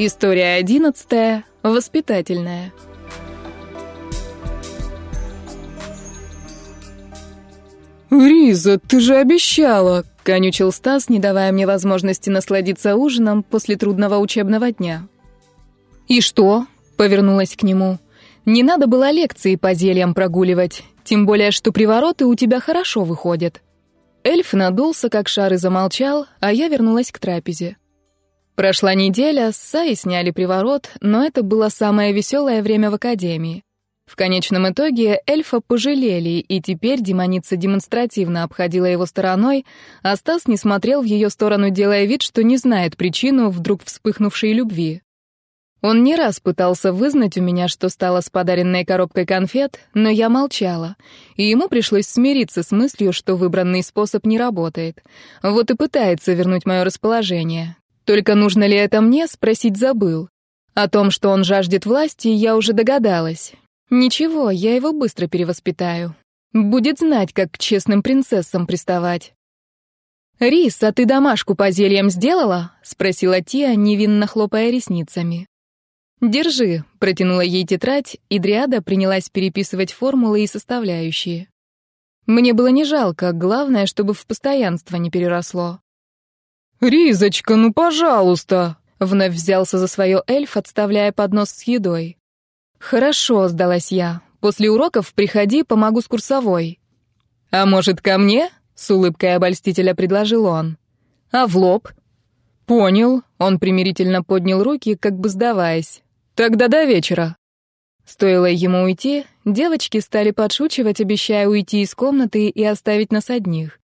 История одиннадцатая. Воспитательная. «Риза, ты же обещала!» — конючил Стас, не давая мне возможности насладиться ужином после трудного учебного дня. «И что?» — повернулась к нему. «Не надо было лекции по зельям прогуливать, тем более, что привороты у тебя хорошо выходят». Эльф надулся, как шар, и замолчал, а я вернулась к трапезе. Прошла неделя, с Саи сняли приворот, но это было самое веселое время в академии. В конечном итоге эльфа пожалели, и теперь демоница демонстративно обходила его стороной, а Стас не смотрел в ее сторону, делая вид, что не знает причину вдруг вспыхнувшей любви. Он не раз пытался вызнать у меня, что стало с подаренной коробкой конфет, но я молчала, и ему пришлось смириться с мыслью, что выбранный способ не работает. Вот и пытается вернуть мое расположение. Только нужно ли это мне, спросить забыл. О том, что он жаждет власти, я уже догадалась. Ничего, я его быстро перевоспитаю. Будет знать, как к честным принцессам приставать. «Рис, а ты домашку по зельям сделала?» — спросила Тия, невинно хлопая ресницами. «Держи», — протянула ей тетрадь, и Дриада принялась переписывать формулы и составляющие. Мне было не жалко, главное, чтобы в постоянство не переросло. «Ризочка, ну пожалуйста!» — вновь взялся за свое эльф, отставляя поднос с едой. «Хорошо», — сдалась я. «После уроков приходи, помогу с курсовой». «А может, ко мне?» — с улыбкой обольстителя предложил он. «А в лоб?» «Понял». Он примирительно поднял руки, как бы сдаваясь. «Тогда до вечера». Стоило ему уйти, девочки стали подшучивать, обещая уйти из комнаты и оставить нас одних.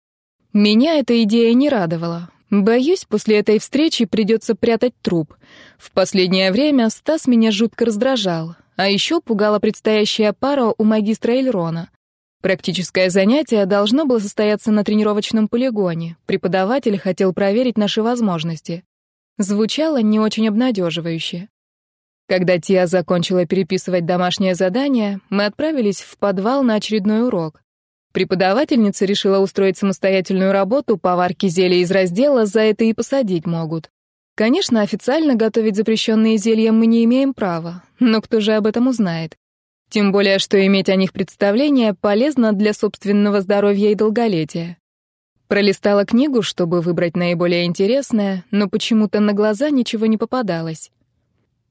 Меня эта идея не радовала. Боюсь, после этой встречи придется прятать труп. В последнее время Стас меня жутко раздражал, а еще пугала предстоящая пара у магистра Эльрона. Практическое занятие должно было состояться на тренировочном полигоне. Преподаватель хотел проверить наши возможности. Звучало не очень обнадеживающе. Когда Тия закончила переписывать домашнее задание, мы отправились в подвал на очередной урок. Преподавательница решила устроить самостоятельную работу по варке зелья из раздела, за это и посадить могут. Конечно, официально готовить запрещенные зелья мы не имеем права, но кто же об этом узнает? Тем более, что иметь о них представление полезно для собственного здоровья и долголетия. Пролистала книгу, чтобы выбрать наиболее интересное, но почему-то на глаза ничего не попадалось.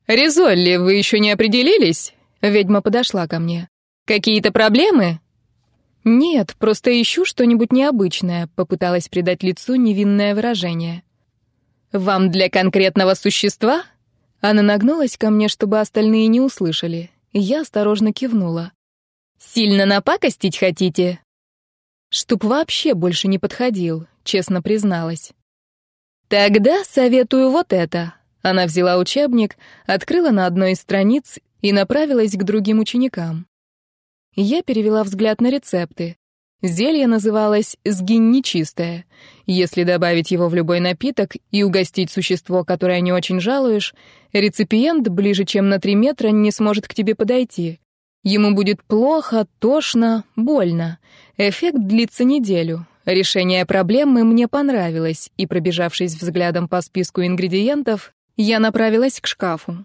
«Резолли, вы еще не определились?» Ведьма подошла ко мне. «Какие-то проблемы?» «Нет, просто ищу что-нибудь необычное», — попыталась придать лицу невинное выражение. «Вам для конкретного существа?» Она нагнулась ко мне, чтобы остальные не услышали. Я осторожно кивнула. «Сильно напакостить хотите?» «Чтоб вообще больше не подходил», — честно призналась. «Тогда советую вот это». Она взяла учебник, открыла на одной из страниц и направилась к другим ученикам. Я перевела взгляд на рецепты. Зелье называлось «сгинь нечистое». Если добавить его в любой напиток и угостить существо, которое не очень жалуешь, реципиент ближе, чем на три метра, не сможет к тебе подойти. Ему будет плохо, тошно, больно. Эффект длится неделю. Решение проблемы мне понравилось, и, пробежавшись взглядом по списку ингредиентов, я направилась к шкафу.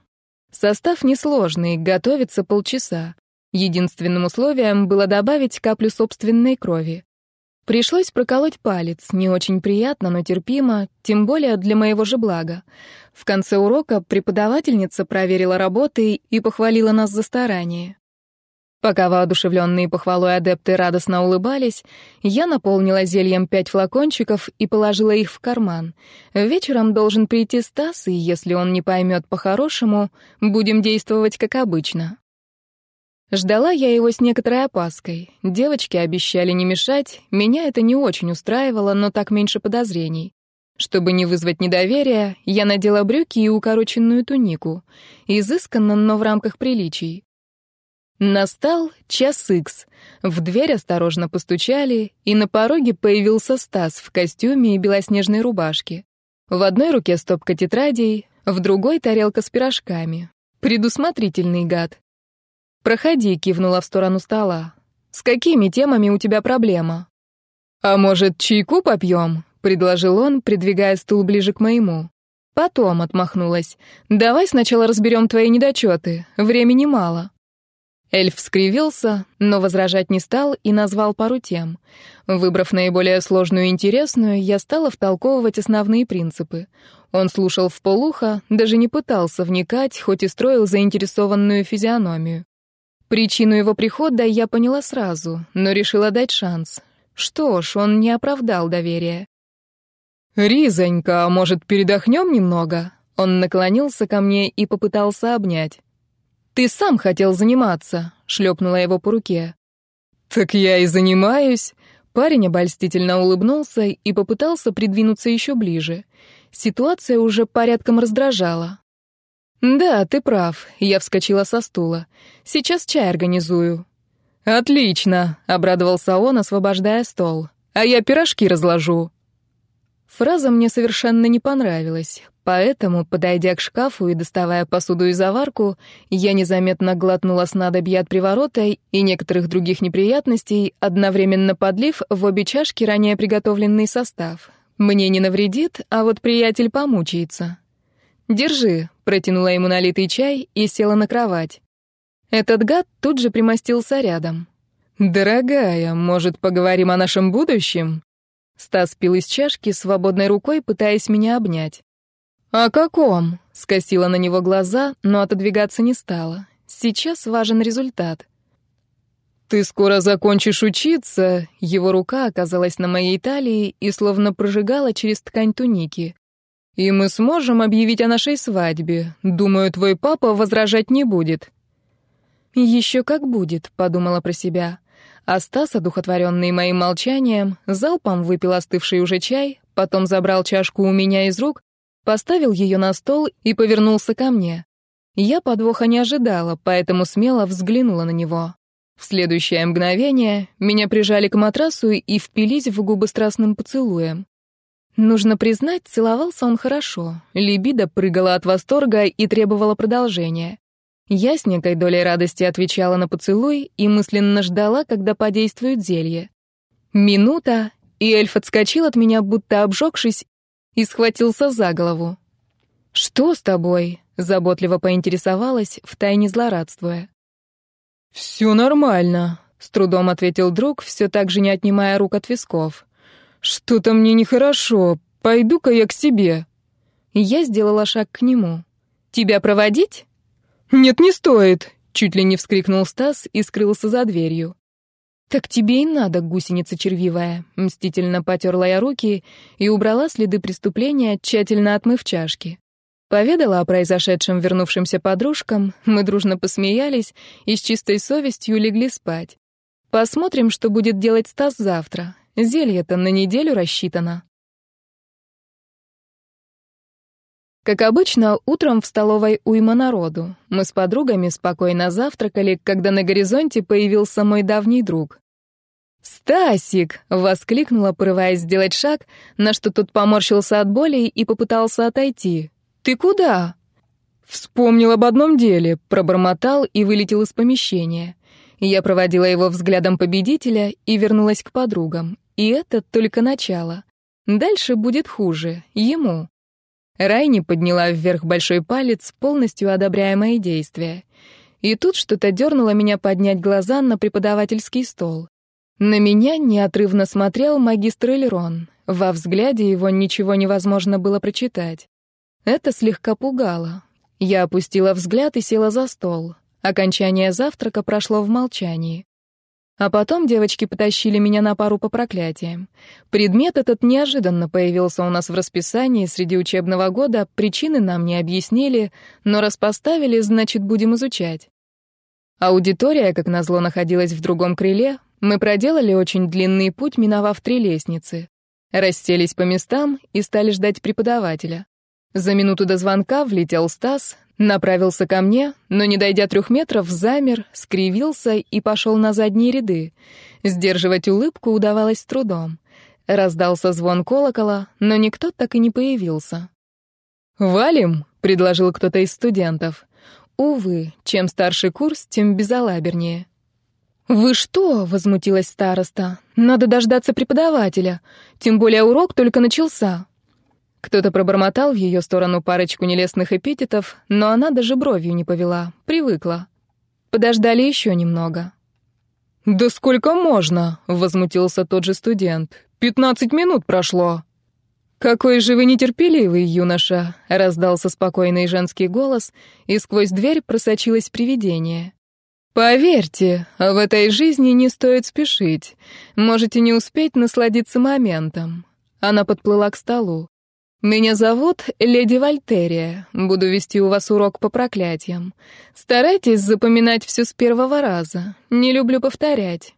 Состав несложный, готовится полчаса. Единственным условием было добавить каплю собственной крови. Пришлось проколоть палец, не очень приятно, но терпимо, тем более для моего же блага. В конце урока преподавательница проверила работы и похвалила нас за старание. Пока воодушевленные похвалой адепты радостно улыбались, я наполнила зельем пять флакончиков и положила их в карман. Вечером должен прийти Стас, и если он не поймет по-хорошему, будем действовать как обычно. Ждала я его с некоторой опаской. Девочки обещали не мешать, меня это не очень устраивало, но так меньше подозрений. Чтобы не вызвать недоверия, я надела брюки и укороченную тунику. Изысканно, но в рамках приличий. Настал час икс. В дверь осторожно постучали, и на пороге появился Стас в костюме и белоснежной рубашке. В одной руке стопка тетрадей, в другой — тарелка с пирожками. Предусмотрительный гад. «Проходи», — кивнула в сторону стола. «С какими темами у тебя проблема?» «А может, чайку попьем?» — предложил он, придвигая стул ближе к моему. Потом отмахнулась. «Давай сначала разберем твои недочеты. Времени мало». Эльф скривился, но возражать не стал и назвал пару тем. Выбрав наиболее сложную и интересную, я стала втолковывать основные принципы. Он слушал вполуха, даже не пытался вникать, хоть и строил заинтересованную физиономию. Причину его прихода я поняла сразу, но решила дать шанс. Что ж, он не оправдал доверия. «Ризонька, а может, передохнем немного?» Он наклонился ко мне и попытался обнять. «Ты сам хотел заниматься», — шлепнула его по руке. «Так я и занимаюсь». Парень обольстительно улыбнулся и попытался придвинуться еще ближе. Ситуация уже порядком раздражала. «Да, ты прав», — я вскочила со стула. «Сейчас чай организую». «Отлично», — обрадовался он, освобождая стол. «А я пирожки разложу». Фраза мне совершенно не понравилась, поэтому, подойдя к шкафу и доставая посуду и заварку, я незаметно глотнула снадобья от приворота и некоторых других неприятностей, одновременно подлив в обе чашки ранее приготовленный состав. Мне не навредит, а вот приятель помучается. «Держи», — протянула ему налитый чай и села на кровать. Этот гад тут же примостился рядом. «Дорогая, может, поговорим о нашем будущем?» Стас пил из чашки, свободной рукой пытаясь меня обнять. «О каком?» — скосила на него глаза, но отодвигаться не стала. «Сейчас важен результат». «Ты скоро закончишь учиться», — его рука оказалась на моей талии и словно прожигала через ткань туники. «И мы сможем объявить о нашей свадьбе. Думаю, твой папа возражать не будет». «Еще как будет», — подумала про себя. А Стас, одухотворенный моим молчанием, залпом выпил остывший уже чай, потом забрал чашку у меня из рук, поставил ее на стол и повернулся ко мне. Я подвоха не ожидала, поэтому смело взглянула на него. В следующее мгновение меня прижали к матрасу и впились в губы страстным поцелуем. Нужно признать, целовался он хорошо. Либидо прыгала от восторга и требовала продолжения. Я с некой долей радости отвечала на поцелуй и мысленно ждала, когда подействует зелье. Минута, и эльф отскочил от меня, будто обжегшись, и схватился за голову. «Что с тобой?» — заботливо поинтересовалась, втайне злорадствуя. «Все нормально», — с трудом ответил друг, все так же не отнимая рук от висков. «Что-то мне нехорошо. Пойду-ка я к себе». Я сделала шаг к нему. «Тебя проводить?» «Нет, не стоит», — чуть ли не вскрикнул Стас и скрылся за дверью. «Так тебе и надо, гусеница червивая», — мстительно потерла я руки и убрала следы преступления, тщательно отмыв чашки. Поведала о произошедшем вернувшимся подружкам, мы дружно посмеялись и с чистой совестью легли спать. Посмотрим, что будет делать Стас завтра. Зелье-то на неделю рассчитано. Как обычно, утром в столовой уйма народу. Мы с подругами спокойно завтракали, когда на горизонте появился мой давний друг. «Стасик!» — воскликнула, порываясь сделать шаг, на что тот поморщился от боли и попытался отойти. «Ты куда?» «Вспомнил об одном деле», — пробормотал и вылетел из помещения. Я проводила его взглядом победителя и вернулась к подругам. И это только начало. Дальше будет хуже. Ему. Райни подняла вверх большой палец, полностью одобряя мои действия. И тут что-то дернуло меня поднять глаза на преподавательский стол. На меня неотрывно смотрел магистр Эльрон. Во взгляде его ничего невозможно было прочитать. Это слегка пугало. Я опустила взгляд и села за стол. Окончание завтрака прошло в молчании. А потом девочки потащили меня на пару по проклятиям. Предмет этот неожиданно появился у нас в расписании среди учебного года, причины нам не объяснили, но раз поставили, значит, будем изучать. Аудитория, как назло, находилась в другом крыле. Мы проделали очень длинный путь, миновав три лестницы. Расселись по местам и стали ждать преподавателя. За минуту до звонка влетел Стас, направился ко мне, но, не дойдя трех метров, замер, скривился и пошел на задние ряды. Сдерживать улыбку удавалось трудом. Раздался звон колокола, но никто так и не появился. «Валим?» — предложил кто-то из студентов. Увы, чем старше курс, тем безалабернее. «Вы что?» — возмутилась староста. «Надо дождаться преподавателя. Тем более урок только начался». Кто-то пробормотал в ее сторону парочку нелестных эпитетов, но она даже бровью не повела, привыкла. Подождали еще немного. «Да сколько можно?» — возмутился тот же студент. «Пятнадцать минут прошло». «Какой же вы нетерпеливый, юноша!» — раздался спокойный женский голос, и сквозь дверь просочилось привидение. «Поверьте, в этой жизни не стоит спешить. Можете не успеть насладиться моментом». Она подплыла к столу. «Меня зовут Леди Вальтерия. Буду вести у вас урок по проклятиям. Старайтесь запоминать все с первого раза. Не люблю повторять».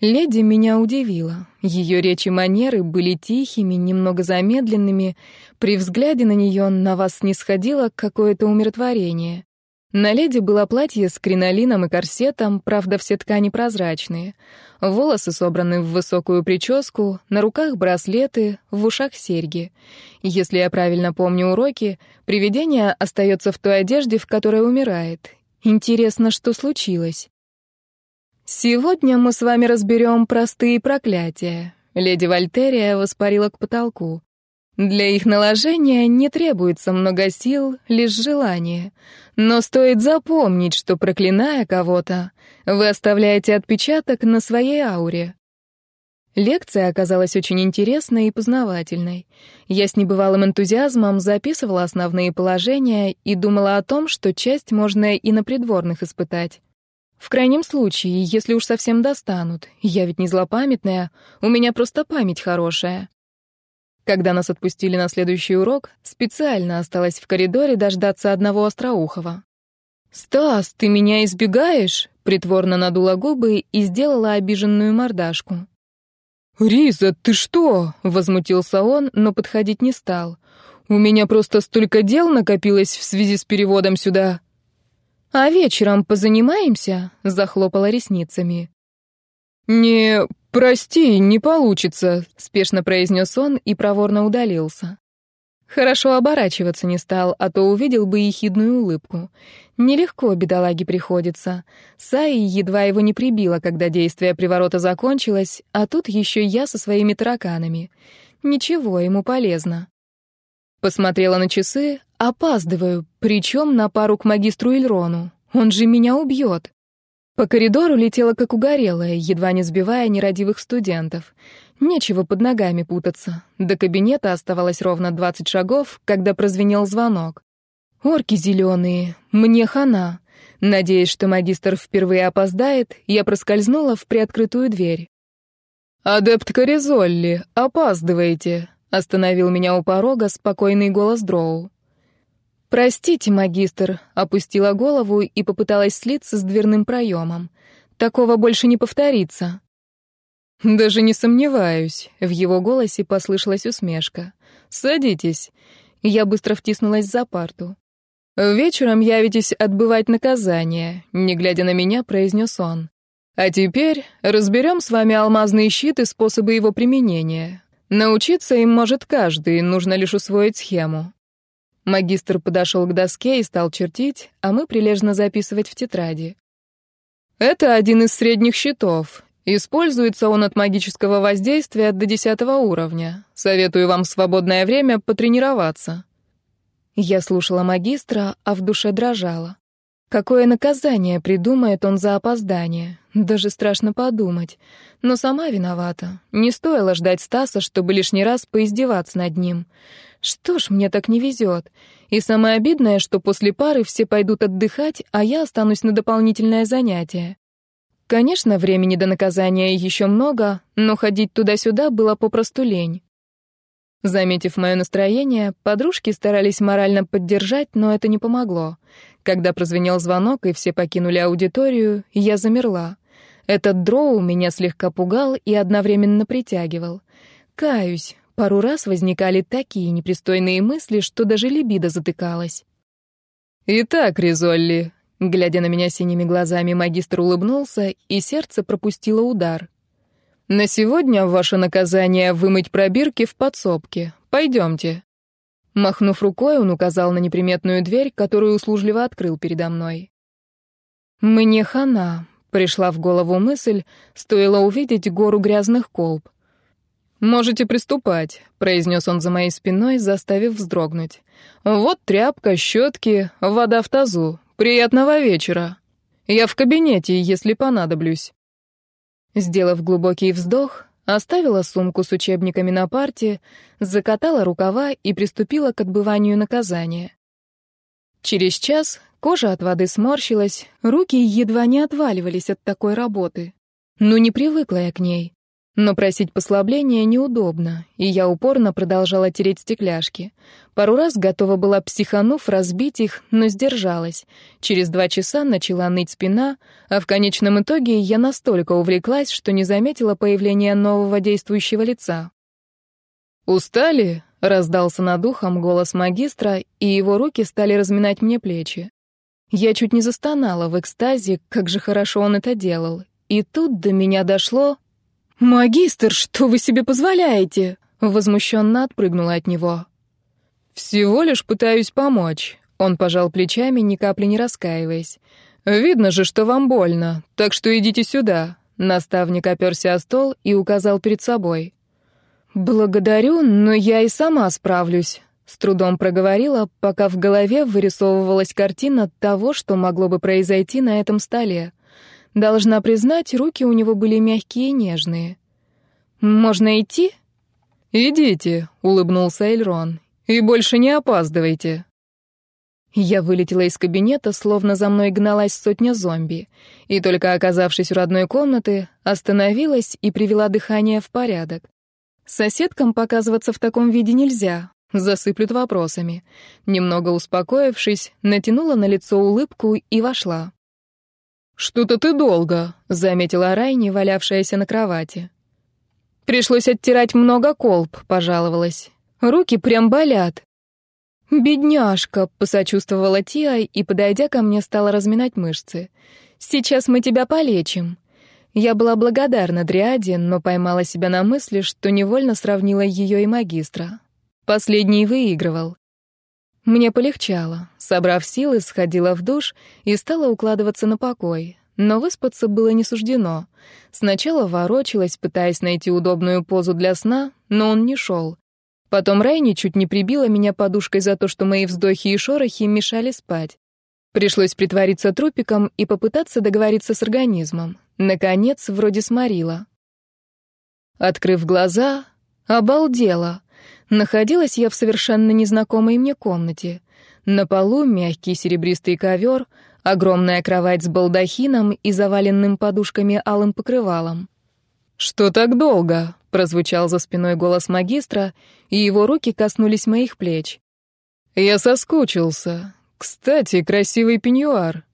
Леди меня удивила. Ее речи манеры были тихими, немного замедленными. При взгляде на нее на вас не сходило какое-то умиротворение. На леди было платье с кринолином и корсетом, правда, все ткани прозрачные. Волосы собраны в высокую прическу, на руках браслеты, в ушах серьги. Если я правильно помню уроки, привидение остается в той одежде, в которой умирает. Интересно, что случилось? Сегодня мы с вами разберем простые проклятия. Леди Вольтерия воспарила к потолку. Для их наложения не требуется много сил, лишь желание. Но стоит запомнить, что проклиная кого-то, вы оставляете отпечаток на своей ауре. Лекция оказалась очень интересной и познавательной. Я с небывалым энтузиазмом записывала основные положения и думала о том, что часть можно и на придворных испытать. В крайнем случае, если уж совсем достанут. Я ведь не злопамятная, у меня просто память хорошая. Когда нас отпустили на следующий урок, специально осталась в коридоре дождаться одного остроухого. «Стас, ты меня избегаешь?» — притворно надула губы и сделала обиженную мордашку. «Риза, ты что?» — возмутился он, но подходить не стал. «У меня просто столько дел накопилось в связи с переводом сюда». «А вечером позанимаемся?» — захлопала ресницами. «Не, прости, не получится», — спешно произнес он и проворно удалился. Хорошо оборачиваться не стал, а то увидел бы ехидную улыбку. Нелегко бедолаге приходится. Саи едва его не прибила, когда действие приворота закончилось, а тут еще я со своими тараканами. Ничего, ему полезно. Посмотрела на часы, опаздываю, причем на пару к магистру Ильрону. Он же меня убьет. По коридору летела как угорелая, едва не сбивая нерадивых студентов. Нечего под ногами путаться. До кабинета оставалось ровно 20 шагов, когда прозвенел звонок. Орки зеленые, мне хана. Надеясь, что магистр впервые опоздает, я проскользнула в приоткрытую дверь. «Адепт Коризолли, опаздываете», — остановил меня у порога спокойный голос Дроу. «Простите, магистр», — опустила голову и попыталась слиться с дверным проемом. «Такого больше не повторится». «Даже не сомневаюсь», — в его голосе послышалась усмешка. «Садитесь». Я быстро втиснулась за парту. «Вечером явитесь отбывать наказание», — не глядя на меня, произнес он. «А теперь разберем с вами алмазный щит и способы его применения. Научиться им может каждый, нужно лишь усвоить схему». Магистр подошел к доске и стал чертить, а мы прилежно записывать в тетради. Это один из средних щитов. Используется он от магического воздействия до десятого уровня. Советую вам в свободное время потренироваться. Я слушала магистра, а в душе дрожала. Какое наказание придумает он за опоздание? Даже страшно подумать. Но сама виновата. Не стоило ждать Стаса, чтобы лишний раз поиздеваться над ним. Что ж, мне так не везет. И самое обидное, что после пары все пойдут отдыхать, а я останусь на дополнительное занятие. Конечно, времени до наказания еще много, но ходить туда-сюда было попросту лень. Заметив мое настроение, подружки старались морально поддержать, но это не помогло. Когда прозвенел звонок и все покинули аудиторию, я замерла. Этот дроу меня слегка пугал и одновременно притягивал. Каюсь, Пару раз возникали такие непристойные мысли, что даже либидо затыкалась. «Итак, Ризолли», — глядя на меня синими глазами, магистр улыбнулся, и сердце пропустило удар. «На сегодня ваше наказание — вымыть пробирки в подсобке. Пойдемте». Махнув рукой, он указал на неприметную дверь, которую услужливо открыл передо мной. «Мне хана», — пришла в голову мысль, стоило увидеть гору грязных колб. «Можете приступать», — произнес он за моей спиной, заставив вздрогнуть. «Вот тряпка, щетки, вода в тазу. Приятного вечера. Я в кабинете, если понадоблюсь». Сделав глубокий вздох, оставила сумку с учебниками на парте, закатала рукава и приступила к отбыванию наказания. Через час кожа от воды сморщилась, руки едва не отваливались от такой работы. Ну не привыкла я к ней. Но просить послабления неудобно, и я упорно продолжала тереть стекляшки. Пару раз готова была, психанув, разбить их, но сдержалась. Через два часа начала ныть спина, а в конечном итоге я настолько увлеклась, что не заметила появления нового действующего лица. «Устали?» — раздался над ухом голос магистра, и его руки стали разминать мне плечи. Я чуть не застонала в экстазе, как же хорошо он это делал. И тут до меня дошло, «Магистр, что вы себе позволяете?» Возмущенно отпрыгнула от него. «Всего лишь пытаюсь помочь», — он пожал плечами, ни капли не раскаиваясь. «Видно же, что вам больно, так что идите сюда». Наставник оперся о стол и указал перед собой. «Благодарю, но я и сама справлюсь», — с трудом проговорила, пока в голове вырисовывалась картина того, что могло бы произойти на этом столе. Должна признать, руки у него были мягкие и нежные. «Можно идти?» «Идите», — улыбнулся Эльрон. «И больше не опаздывайте». Я вылетела из кабинета, словно за мной гналась сотня зомби, и только оказавшись в родной комнаты, остановилась и привела дыхание в порядок. Соседкам показываться в таком виде нельзя, засыплют вопросами. Немного успокоившись, натянула на лицо улыбку и вошла. «Что-то ты долго», — заметила Райни, валявшаяся на кровати. «Пришлось оттирать много колб», — пожаловалась. «Руки прям болят». «Бедняжка», — посочувствовала Тиа и, подойдя ко мне, стала разминать мышцы. «Сейчас мы тебя полечим». Я была благодарна Дриаде, но поймала себя на мысли, что невольно сравнила ее и магистра. Последний выигрывал. Мне полегчало. Собрав силы, сходила в душ и стала укладываться на покой. Но выспаться было не суждено. Сначала ворочалась, пытаясь найти удобную позу для сна, но он не шел. Потом Райни чуть не прибила меня подушкой за то, что мои вздохи и шорохи мешали спать. Пришлось притвориться трупиком и попытаться договориться с организмом. Наконец, вроде сморила. Открыв глаза, обалдела. Находилась я в совершенно незнакомой мне комнате. На полу мягкий серебристый ковер, огромная кровать с балдахином и заваленным подушками алым покрывалом. «Что так долго?» — прозвучал за спиной голос магистра, и его руки коснулись моих плеч. «Я соскучился. Кстати, красивый пеньюар».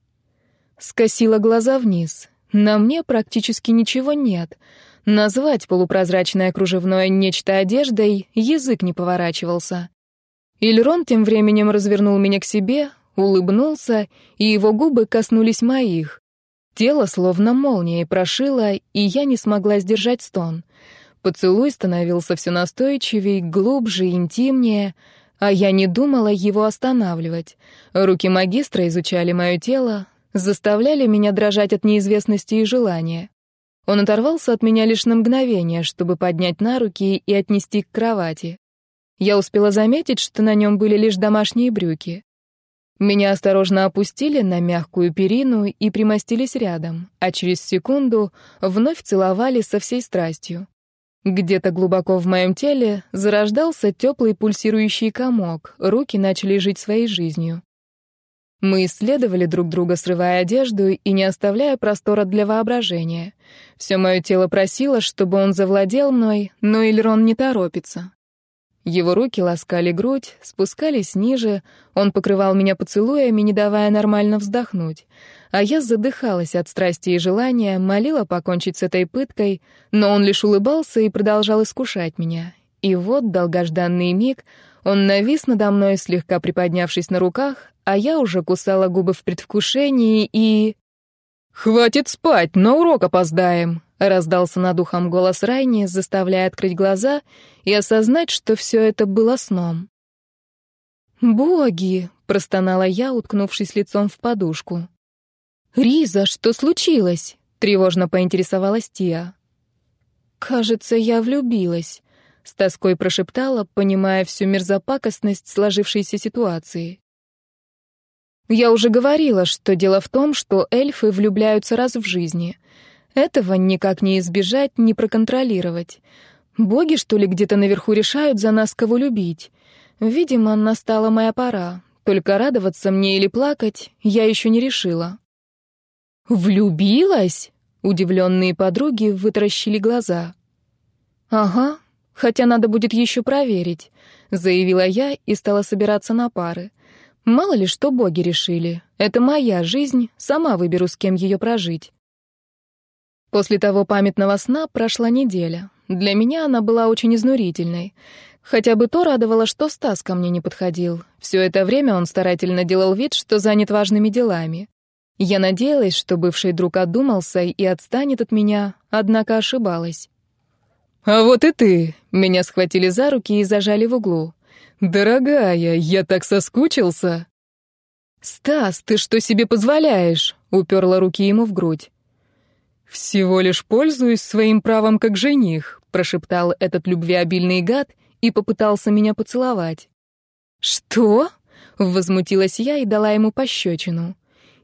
Скосила глаза вниз. На мне практически ничего нет — Назвать полупрозрачное кружевное нечто одеждой язык не поворачивался. Ильрон тем временем развернул меня к себе, улыбнулся, и его губы коснулись моих. Тело словно молнией прошило, и я не смогла сдержать стон. Поцелуй становился все настойчивее, глубже, интимнее, а я не думала его останавливать. Руки магистра изучали мое тело, заставляли меня дрожать от неизвестности и желания. Он оторвался от меня лишь на мгновение, чтобы поднять на руки и отнести к кровати. Я успела заметить, что на нем были лишь домашние брюки. Меня осторожно опустили на мягкую перину и примостились рядом, а через секунду вновь целовали со всей страстью. Где-то глубоко в моем теле зарождался теплый пульсирующий комок, руки начали жить своей жизнью. Мы исследовали друг друга, срывая одежду и не оставляя простора для воображения. Все мое тело просило, чтобы он завладел мной, но Ильрон не торопится. Его руки ласкали грудь, спускались ниже, он покрывал меня поцелуями, не давая нормально вздохнуть. А я задыхалась от страсти и желания, молила покончить с этой пыткой, но он лишь улыбался и продолжал искушать меня. И вот долгожданный миг, он навис надо мной, слегка приподнявшись на руках, а я уже кусала губы в предвкушении и... «Хватит спать, на урок опоздаем!» — раздался над ухом голос Райни, заставляя открыть глаза и осознать, что все это было сном. «Боги!» — простонала я, уткнувшись лицом в подушку. «Риза, что случилось?» — тревожно поинтересовалась Тия. «Кажется, я влюбилась», С тоской прошептала, понимая всю мерзопакостность сложившейся ситуации. Я уже говорила, что дело в том, что эльфы влюбляются раз в жизни. Этого никак не избежать, не проконтролировать. Боги, что ли, где-то наверху решают за нас, кого любить. Видимо, настала моя пора. Только радоваться мне или плакать я еще не решила. «Влюбилась?» — удивленные подруги вытаращили глаза. «Ага, хотя надо будет еще проверить», — заявила я и стала собираться на пары. Мало ли что боги решили. Это моя жизнь, сама выберу, с кем ее прожить. После того памятного сна прошла неделя. Для меня она была очень изнурительной. Хотя бы то радовало, что Стас ко мне не подходил. Все это время он старательно делал вид, что занят важными делами. Я надеялась, что бывший друг одумался и отстанет от меня, однако ошибалась. «А вот и ты!» — меня схватили за руки и зажали в углу. «Дорогая, я так соскучился!» «Стас, ты что себе позволяешь?» — уперла руки ему в грудь. «Всего лишь пользуюсь своим правом как жених», — прошептал этот любвеобильный гад и попытался меня поцеловать. «Что?» — возмутилась я и дала ему пощечину.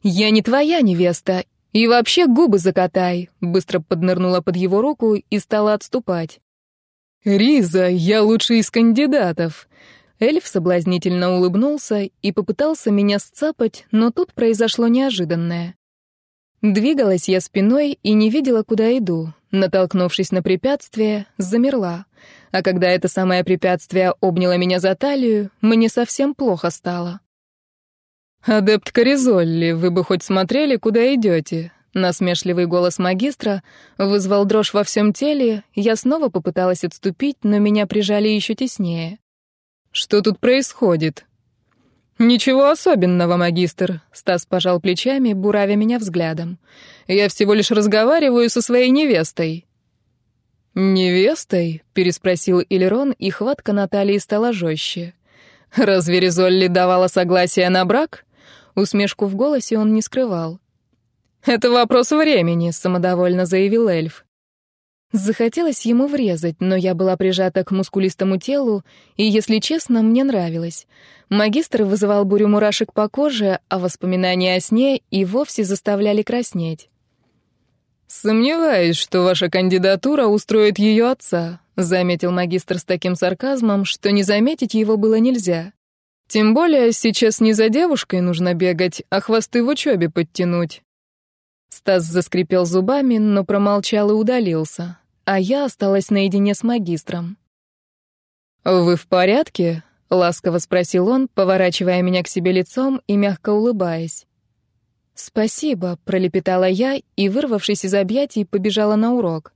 «Я не твоя невеста, и вообще губы закатай», — быстро поднырнула под его руку и стала отступать. «Риза, я лучший из кандидатов. Эльф соблазнительно улыбнулся и попытался меня сцапать, но тут произошло неожиданное. Двигалась я спиной и не видела, куда иду. Натолкнувшись на препятствие, замерла. А когда это самое препятствие обняло меня за талию, мне совсем плохо стало. «Адепт Коризолли, вы бы хоть смотрели, куда идете?» Насмешливый голос магистра вызвал дрожь во всем теле, я снова попыталась отступить, но меня прижали еще теснее. Что тут происходит? Ничего особенного, магистр, Стас пожал плечами, буравя меня взглядом. Я всего лишь разговариваю со своей невестой. Невестой? переспросил Илерон, и хватка Натальи стала жестче. Разве Ризолли давала согласие на брак? Усмешку в голосе он не скрывал. «Это вопрос времени», — самодовольно заявил эльф. Захотелось ему врезать, но я была прижата к мускулистому телу, и, если честно, мне нравилось. Магистр вызывал бурю мурашек по коже, а воспоминания о сне и вовсе заставляли краснеть. «Сомневаюсь, что ваша кандидатура устроит ее отца», — заметил магистр с таким сарказмом, что не заметить его было нельзя. «Тем более сейчас не за девушкой нужно бегать, а хвосты в учебе подтянуть». Стас заскрипел зубами, но промолчал и удалился а я осталась наедине с магистром. «Вы в порядке?» — ласково спросил он, поворачивая меня к себе лицом и мягко улыбаясь. «Спасибо», — пролепетала я и, вырвавшись из объятий, побежала на урок.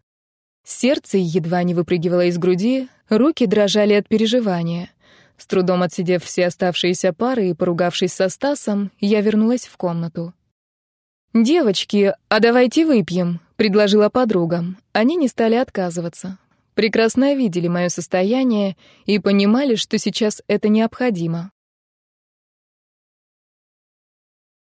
Сердце едва не выпрыгивало из груди, руки дрожали от переживания. С трудом отсидев все оставшиеся пары и поругавшись со Стасом, я вернулась в комнату. «Девочки, а давайте выпьем», — предложила подругам. Они не стали отказываться. Прекрасно видели мое состояние и понимали, что сейчас это необходимо.